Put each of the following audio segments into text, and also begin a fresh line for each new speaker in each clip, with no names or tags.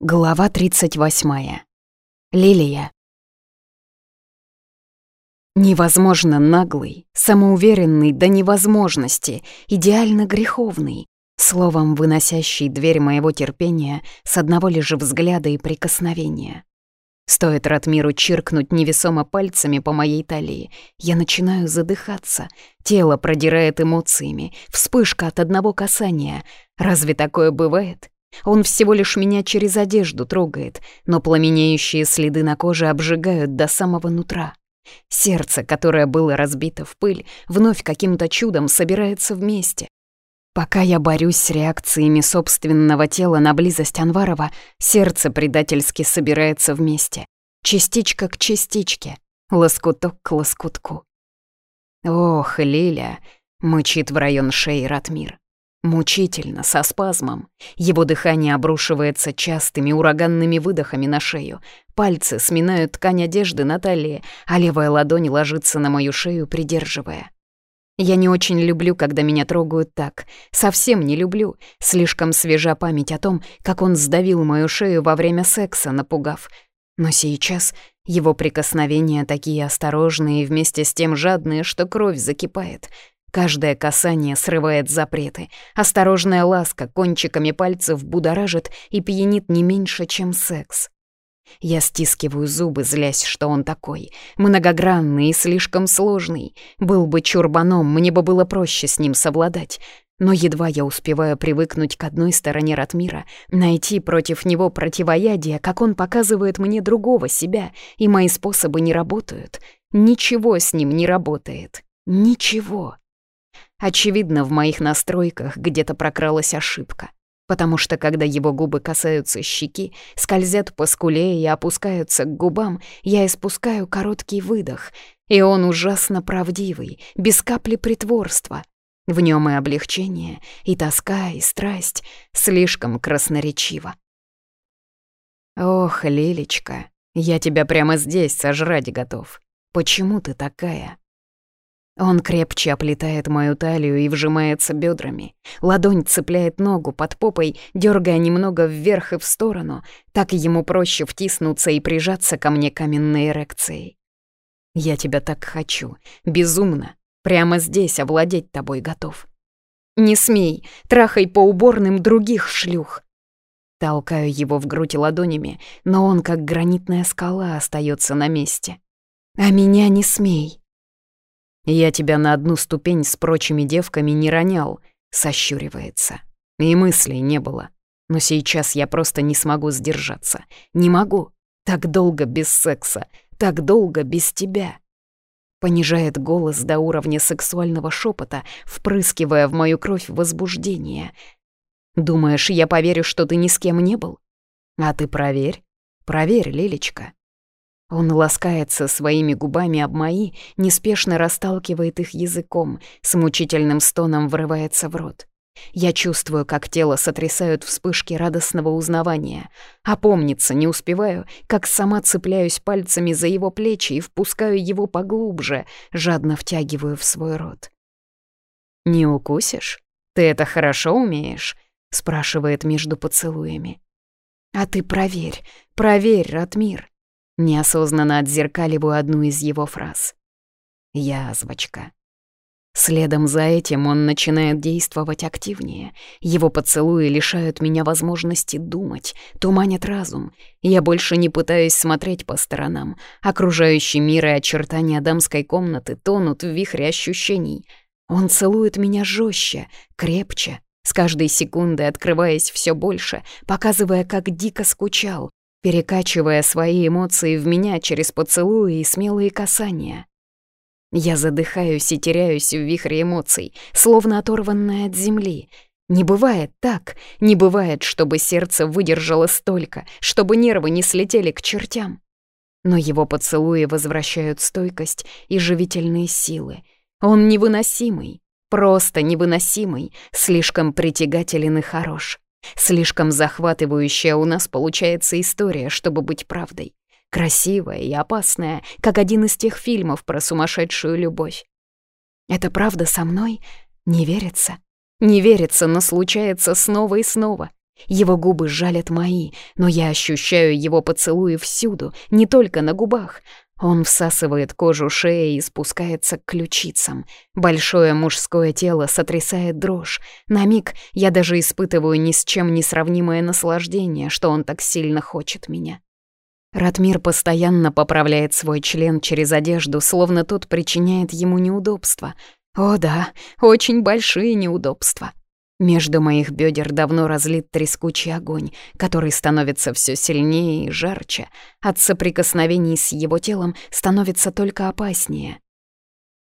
Глава 38. Лилия. Невозможно наглый, самоуверенный до невозможности, идеально греховный, словом выносящий дверь моего терпения с одного лишь взгляда и прикосновения. Стоит Ратмиру чиркнуть невесомо пальцами по моей талии, я начинаю задыхаться, тело продирает эмоциями, вспышка от одного касания. Разве такое бывает? Он всего лишь меня через одежду трогает, но пламенеющие следы на коже обжигают до самого нутра. Сердце, которое было разбито в пыль, вновь каким-то чудом собирается вместе. Пока я борюсь с реакциями собственного тела на близость Анварова, сердце предательски собирается вместе. Частичка к частичке, лоскуток к лоскутку. «Ох, Лиля!» — мычит в район шеи Ратмир. Мучительно, со спазмом. Его дыхание обрушивается частыми ураганными выдохами на шею. Пальцы сминают ткань одежды на талии, а левая ладонь ложится на мою шею, придерживая. Я не очень люблю, когда меня трогают так. Совсем не люблю. Слишком свежа память о том, как он сдавил мою шею во время секса, напугав. Но сейчас его прикосновения такие осторожные и вместе с тем жадные, что кровь закипает — Каждое касание срывает запреты. Осторожная ласка кончиками пальцев будоражит и пьянит не меньше, чем секс. Я стискиваю зубы, злясь, что он такой. Многогранный и слишком сложный. Был бы чурбаном, мне бы было проще с ним совладать. Но едва я успеваю привыкнуть к одной стороне Ратмира, найти против него противоядие, как он показывает мне другого себя, и мои способы не работают. Ничего с ним не работает. Ничего. Очевидно, в моих настройках где-то прокралась ошибка, потому что когда его губы касаются щеки, скользят по скуле и опускаются к губам, я испускаю короткий выдох, и он ужасно правдивый, без капли притворства. В нем и облегчение, и тоска, и страсть, слишком красноречиво. «Ох, Лилечка, я тебя прямо здесь сожрать готов. Почему ты такая?» Он крепче оплетает мою талию и вжимается бедрами. Ладонь цепляет ногу под попой, дергая немного вверх и в сторону. Так ему проще втиснуться и прижаться ко мне каменной эрекцией. «Я тебя так хочу. Безумно. Прямо здесь овладеть тобой готов. Не смей. Трахай по уборным других шлюх». Толкаю его в грудь ладонями, но он, как гранитная скала, остается на месте. «А меня не смей!» Я тебя на одну ступень с прочими девками не ронял», — сощуривается. И мыслей не было. Но сейчас я просто не смогу сдержаться. Не могу. Так долго без секса. Так долго без тебя. Понижает голос до уровня сексуального шепота, впрыскивая в мою кровь возбуждение. «Думаешь, я поверю, что ты ни с кем не был?» «А ты проверь. Проверь, Лилечка. Он ласкается своими губами об мои, неспешно расталкивает их языком, с мучительным стоном врывается в рот. Я чувствую, как тело сотрясают вспышки радостного узнавания. Опомниться не успеваю, как сама цепляюсь пальцами за его плечи и впускаю его поглубже, жадно втягиваю в свой рот. «Не укусишь? Ты это хорошо умеешь?» — спрашивает между поцелуями. «А ты проверь, проверь, Ратмир!» неосознанно отзеркаливаю одну из его фраз. «Язвочка». Следом за этим он начинает действовать активнее. Его поцелуи лишают меня возможности думать, туманят разум. Я больше не пытаюсь смотреть по сторонам. Окружающий мир и очертания дамской комнаты тонут в вихре ощущений. Он целует меня жестче, крепче, с каждой секундой открываясь все больше, показывая, как дико скучал, перекачивая свои эмоции в меня через поцелуи и смелые касания. Я задыхаюсь и теряюсь в вихре эмоций, словно оторванная от земли. Не бывает так, не бывает, чтобы сердце выдержало столько, чтобы нервы не слетели к чертям. Но его поцелуи возвращают стойкость и живительные силы. Он невыносимый, просто невыносимый, слишком притягателен и хорош. Слишком захватывающая у нас получается история, чтобы быть правдой. Красивая и опасная, как один из тех фильмов про сумасшедшую любовь. Это правда со мной? Не верится. Не верится, но случается снова и снова. Его губы жалят мои, но я ощущаю его поцелуи всюду, не только на губах, он всасывает кожу шеи и спускается к ключицам. Большое мужское тело сотрясает дрожь. На миг я даже испытываю ни с чем не сравнимое наслаждение, что он так сильно хочет меня. Ратмир постоянно поправляет свой член через одежду, словно тот причиняет ему неудобства. О да, очень большие неудобства. Между моих бедер давно разлит трескучий огонь, который становится все сильнее и жарче. От соприкосновений с его телом становится только опаснее.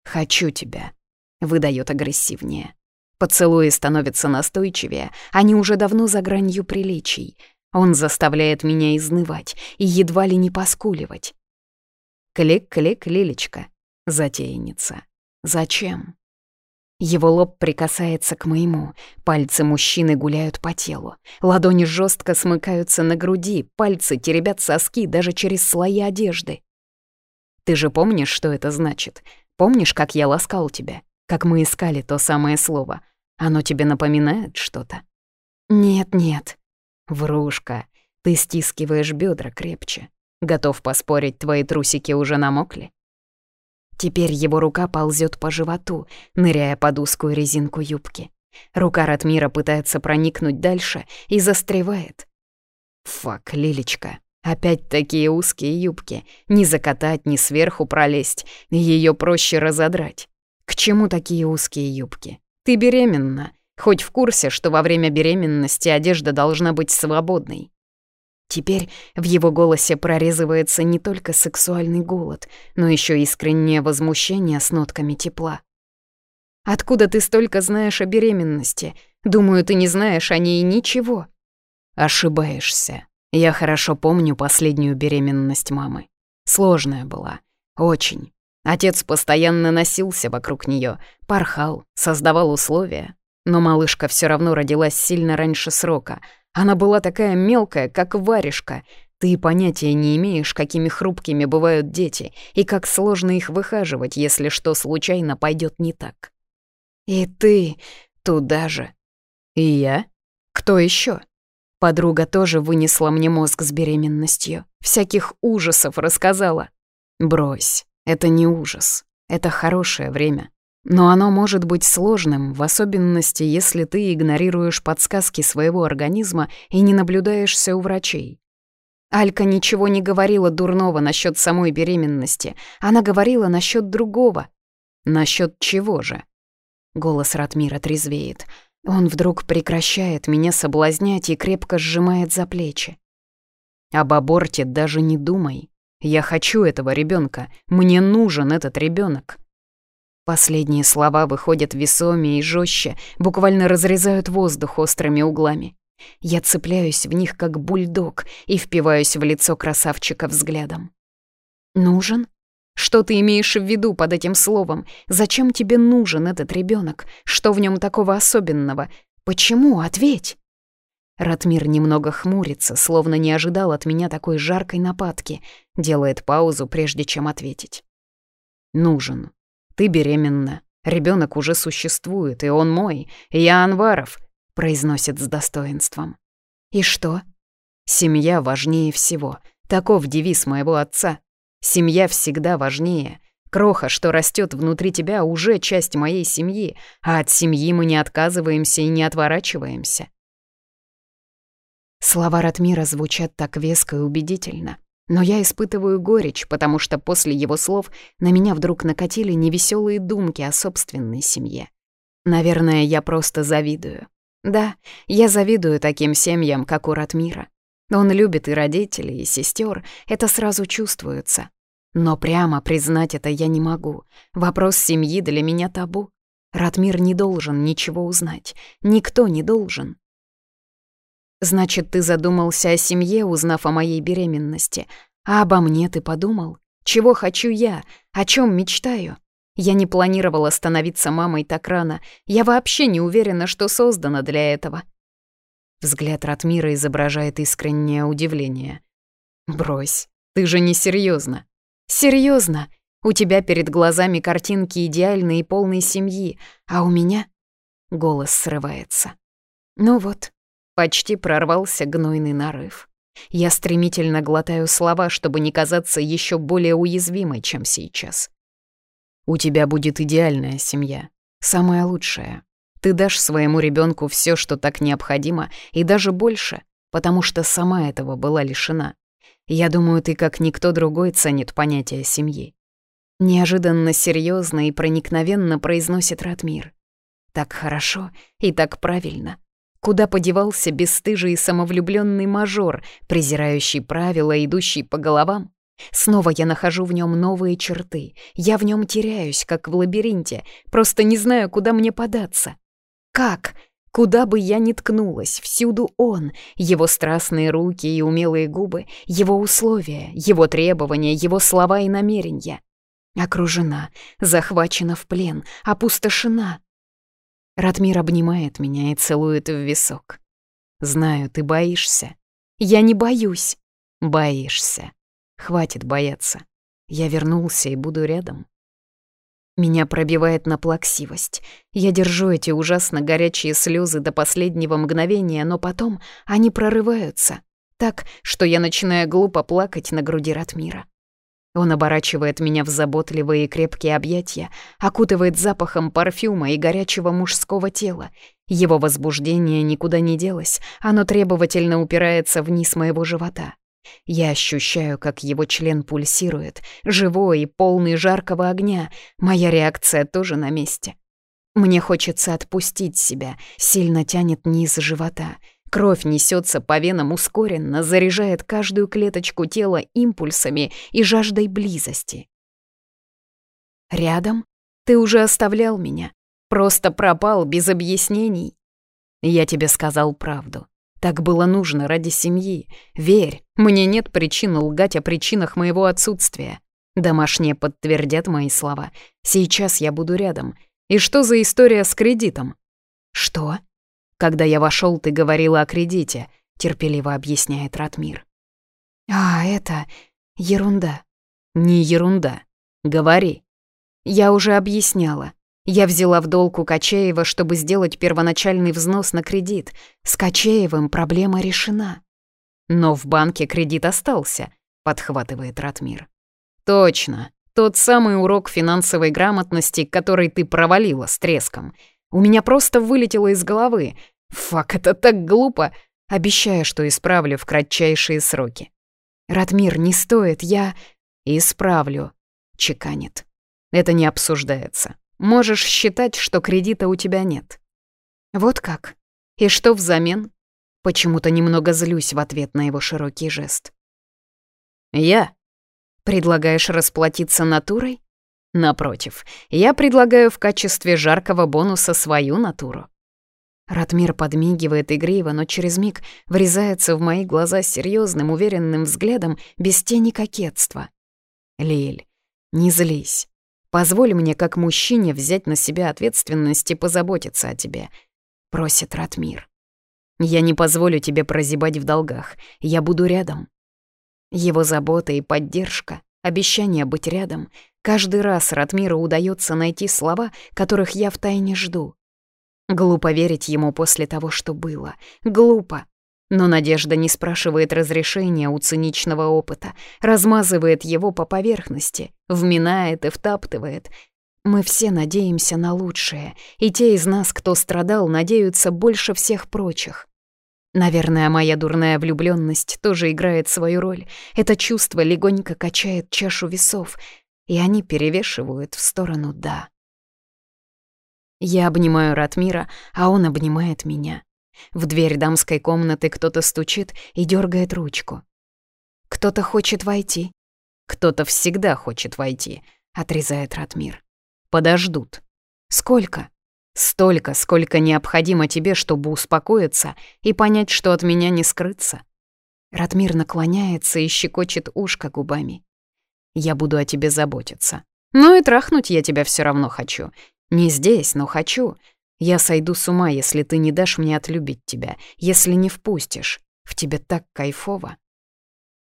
«Хочу тебя», — выдает агрессивнее. Поцелуи становятся настойчивее, они уже давно за гранью приличий. Он заставляет меня изнывать и едва ли не поскуливать. Клик-клик, Лилечка, затейница. Зачем? Его лоб прикасается к моему, пальцы мужчины гуляют по телу, ладони жестко смыкаются на груди, пальцы теребят соски даже через слои одежды. Ты же помнишь, что это значит? Помнишь, как я ласкал тебя? Как мы искали то самое слово? Оно тебе напоминает что-то? Нет-нет. Врушка, ты стискиваешь бедра крепче. Готов поспорить, твои трусики уже намокли? Теперь его рука ползет по животу, ныряя под узкую резинку юбки. Рука Ратмира пытается проникнуть дальше и застревает. «Фак, Лилечка, опять такие узкие юбки. Ни закатать, ни сверху пролезть. Ее проще разодрать. К чему такие узкие юбки? Ты беременна. Хоть в курсе, что во время беременности одежда должна быть свободной. Теперь в его голосе прорезывается не только сексуальный голод, но еще искреннее возмущение с нотками тепла. «Откуда ты столько знаешь о беременности? Думаю, ты не знаешь о ней ничего». «Ошибаешься. Я хорошо помню последнюю беременность мамы. Сложная была. Очень. Отец постоянно носился вокруг нее, порхал, создавал условия. Но малышка все равно родилась сильно раньше срока — она была такая мелкая, как варежка. Ты понятия не имеешь, какими хрупкими бывают дети, и как сложно их выхаживать, если что случайно пойдет не так. И ты туда же. И я? Кто еще? Подруга тоже вынесла мне мозг с беременностью. Всяких ужасов рассказала. Брось, это не ужас. Это хорошее время. Но оно может быть сложным, в особенности, если ты игнорируешь подсказки своего организма и не наблюдаешься у врачей. Алька ничего не говорила дурного насчет самой беременности. Она говорила насчет другого. Насчет чего же? Голос Ратмира трезвеет. Он вдруг прекращает меня соблазнять и крепко сжимает за плечи. Об аборте даже не думай. Я хочу этого ребенка. Мне нужен этот ребенок. Последние слова выходят весомее и жестче, буквально разрезают воздух острыми углами. Я цепляюсь в них как бульдог и впиваюсь в лицо красавчика взглядом. «Нужен? Что ты имеешь в виду под этим словом? Зачем тебе нужен этот ребенок? Что в нем такого особенного? Почему? Ответь!» Ратмир немного хмурится, словно не ожидал от меня такой жаркой нападки, делает паузу, прежде чем ответить. «Нужен. Ты беременна. Ребенок уже существует, и он мой. Я Анваров», — произносит с достоинством. «И что?» «Семья важнее всего. Таков девиз моего отца. Семья всегда важнее. Кроха, что растет внутри тебя, уже часть моей семьи, а от семьи мы не отказываемся и не отворачиваемся». Слова Ратмира звучат так веско и убедительно. Но я испытываю горечь, потому что после его слов на меня вдруг накатили невеселые думки о собственной семье. Наверное, я просто завидую. Да, я завидую таким семьям, как у Ратмира. Он любит и родителей, и сестер, это сразу чувствуется. Но прямо признать это я не могу. Вопрос семьи для меня табу. Ратмир не должен ничего узнать. Никто не должен. Значит, ты задумался о семье, узнав о моей беременности. А обо мне ты подумал? Чего хочу я? О чем мечтаю? Я не планировала становиться мамой так рано. Я вообще не уверена, что создана для этого. Взгляд Ратмира изображает искреннее удивление. Брось, ты же не серьезно. Серьезно? У тебя перед глазами картинки идеальной и полной семьи, а у меня голос срывается. Ну вот, Почти прорвался гнойный нарыв. Я стремительно глотаю слова, чтобы не казаться еще более уязвимой, чем сейчас. У тебя будет идеальная семья, самая лучшая. Ты дашь своему ребенку все, что так необходимо, и даже больше, потому что сама этого была лишена. Я думаю, ты как никто другой ценит понятие семьи. Неожиданно серьезно и проникновенно произносит Ратмир. Так хорошо и так правильно. Куда подевался бесстыжий и самовлюбленный мажор, презирающий правила, идущий по головам? Снова я нахожу в нем новые черты. Я в нем теряюсь, как в лабиринте. Просто не знаю, куда мне податься. Как? Куда бы я ни ткнулась, всюду он, его страстные руки и умелые губы, его условия, его требования, его слова и намерения. Окружена, захвачена в плен, опустошена — Радмир обнимает меня и целует в висок. «Знаю, ты боишься». «Я не боюсь». «Боишься. Хватит бояться. Я вернулся и буду рядом». Меня пробивает на плаксивость. Я держу эти ужасно горячие слезы до последнего мгновения, но потом они прорываются. Так, что я начинаю глупо плакать на груди Ратмира. Он оборачивает меня в заботливые и крепкие объятия, окутывает запахом парфюма и горячего мужского тела. Его возбуждение никуда не делось, оно требовательно упирается вниз моего живота. Я ощущаю, как его член пульсирует, живой и полный жаркого огня. Моя реакция тоже на месте. Мне хочется отпустить себя, сильно тянет низ живота — Кровь несется по венам ускоренно, заряжает каждую клеточку тела импульсами и жаждой близости. «Рядом? Ты уже оставлял меня. Просто пропал без объяснений. Я тебе сказал правду. Так было нужно ради семьи. Верь, мне нет причин лгать о причинах моего отсутствия. Домашние подтвердят мои слова. Сейчас я буду рядом. И что за история с кредитом? Что? Когда я вошел, ты говорила о кредите», — терпеливо объясняет Ратмир. «А, это ерунда». «Не ерунда. Говори». «Я уже объясняла. Я взяла в долг у Качеева, чтобы сделать первоначальный взнос на кредит. С Качеевым проблема решена». «Но в банке кредит остался», — подхватывает Ратмир. «Точно. Тот самый урок финансовой грамотности, который ты провалила с треском. У меня просто вылетело из головы. Фак, это так глупо. Обещаю, что исправлю в кратчайшие сроки. Ратмир не стоит, я... Исправлю. Чеканит. Это не обсуждается. Можешь считать, что кредита у тебя нет. Вот как. И что взамен? Почему-то немного злюсь в ответ на его широкий жест. Я. Предлагаешь расплатиться натурой? Напротив, я предлагаю в качестве жаркого бонуса свою натуру. Ратмир подмигивает игриво, но через миг врезается в мои глаза серьезным, уверенным взглядом, без тени кокетства. Лиль, не злись. Позволь мне, как мужчине, взять на себя ответственность и позаботиться о тебе, просит Ратмир. Я не позволю тебе прозябать в долгах. Я буду рядом. Его забота и поддержка, обещание быть рядом Каждый раз Ратмиру удается найти слова, которых я втайне жду. Глупо верить ему после того, что было. Глупо. Но надежда не спрашивает разрешения у циничного опыта, размазывает его по поверхности, вминает и втаптывает. Мы все надеемся на лучшее, и те из нас, кто страдал, надеются больше всех прочих. Наверное, моя дурная влюбленность тоже играет свою роль. Это чувство легонько качает чашу весов — и они перевешивают в сторону «да». Я обнимаю Ратмира, а он обнимает меня. В дверь дамской комнаты кто-то стучит и дергает ручку. «Кто-то хочет войти». «Кто-то всегда хочет войти», — отрезает Ратмир. «Подождут». «Сколько?» «Столько, сколько необходимо тебе, чтобы успокоиться и понять, что от меня не скрыться». Ратмир наклоняется и щекочет ушко губами. Я буду о тебе заботиться. Ну и трахнуть я тебя все равно хочу. Не здесь, но хочу. Я сойду с ума, если ты не дашь мне отлюбить тебя, если не впустишь. В тебе так кайфово.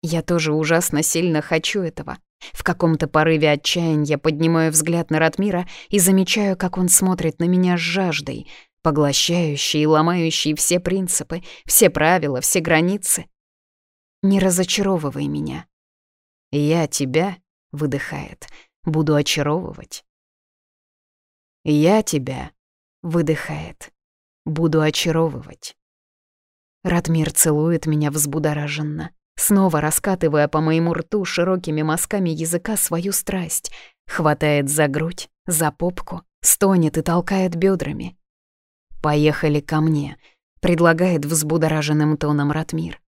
Я тоже ужасно сильно хочу этого. В каком-то порыве отчаяния поднимаю взгляд на Ратмира и замечаю, как он смотрит на меня с жаждой, поглощающей и ломающей все принципы, все правила, все границы. Не разочаровывай меня. «Я тебя», — выдыхает, — «буду очаровывать». «Я тебя», — выдыхает, — «буду очаровывать». Радмир целует меня взбудораженно, снова раскатывая по моему рту широкими мазками языка свою страсть, хватает за грудь, за попку, стонет и толкает бедрами. «Поехали ко мне», — предлагает взбудораженным тоном Ратмир.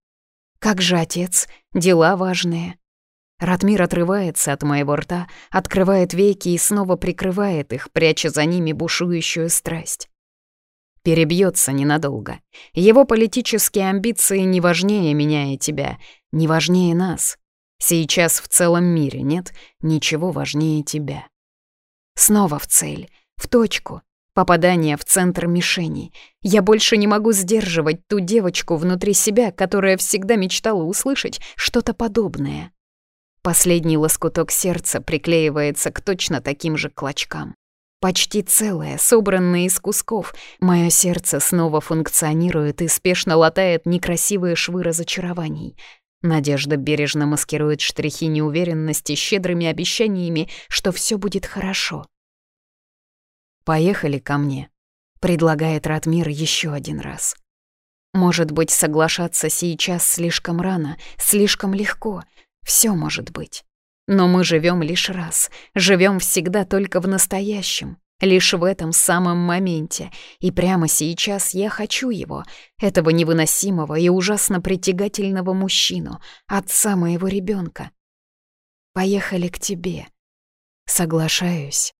«Как же отец? Дела важные. Ратмир отрывается от моего рта, открывает веки и снова прикрывает их, пряча за ними бушующую страсть. Перебьется ненадолго. Его политические амбиции не важнее меня и тебя, не важнее нас. Сейчас в целом мире нет ничего важнее тебя. Снова в цель, в точку, Попадание в центр мишени. Я больше не могу сдерживать ту девочку внутри себя, которая всегда мечтала услышать что-то подобное. Последний лоскуток сердца приклеивается к точно таким же клочкам. Почти целое, собранное из кусков, мое сердце снова функционирует и спешно латает некрасивые швы разочарований. Надежда бережно маскирует штрихи неуверенности щедрыми обещаниями, что все будет хорошо. «Поехали ко мне», — предлагает Ратмир еще один раз. Может быть, соглашаться сейчас слишком рано, слишком легко — все может быть. Но мы живем лишь раз, живем всегда только в настоящем, лишь в этом самом моменте. И прямо сейчас я хочу его, этого невыносимого и ужасно притягательного мужчину, отца моего ребенка. Поехали к тебе. Соглашаюсь.